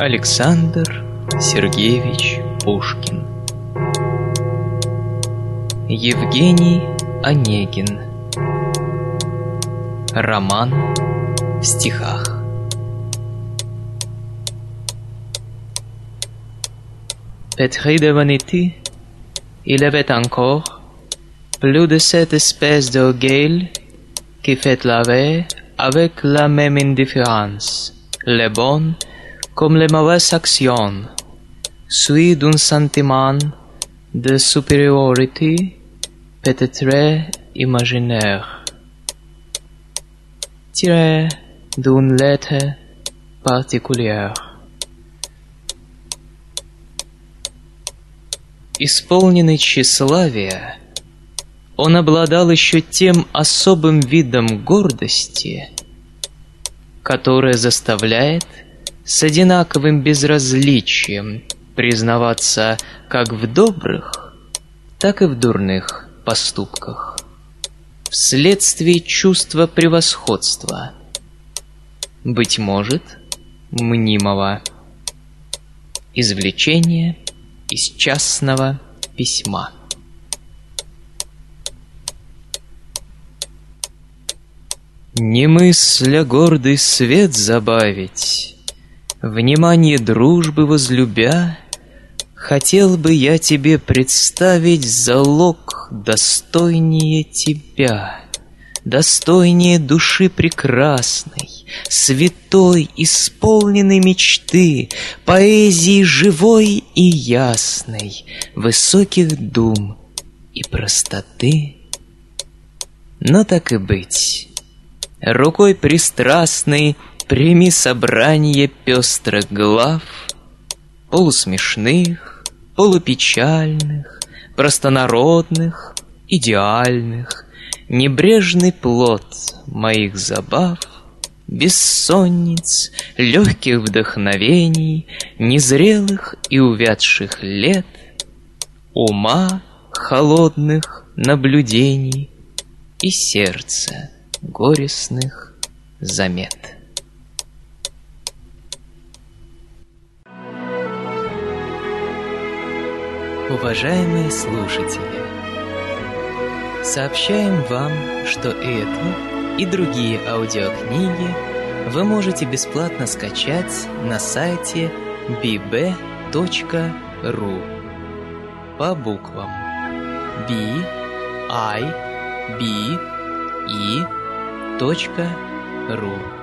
Александр Сергеевич Пушкин Евгений Онегин Роман в стихах Pétri de vanité, il avait encore plus de cette espèce d'orgueil qui fait laver avec la même indifférence les bonnes comme les mauvaises actions, suivi d'un sentiment de supériorité peut-être imaginaire, tiré d'une lettre particulière. Исполненный тщеславия, он обладал еще тем особым видом гордости, которое заставляет с одинаковым безразличием признаваться как в добрых, так и в дурных поступках, вследствие чувства превосходства, быть может, мнимого, извлечения из частного письма. Не мысля гордый свет забавить, Внимание дружбы возлюбя, Хотел бы я тебе представить залог достойнее тебя, Достойнее души прекрасной, Святой, исполненной мечты, Поэзии живой и ясной, Высоких дум и простоты. Но так и быть, Рукой пристрастной Прими собрание пестрых глав, Полусмешных, полупечальных, Простонародных, идеальных, Небрежный плод моих забав, Бессонниц, легких вдохновений, Незрелых и увядших лет, Ума холодных наблюдений И сердца горестных замет. Уважаемые слушатели, сообщаем вам, что эту и другие аудиокниги вы можете бесплатно скачать на сайте bb.ru по буквам B, I, B, E, .ру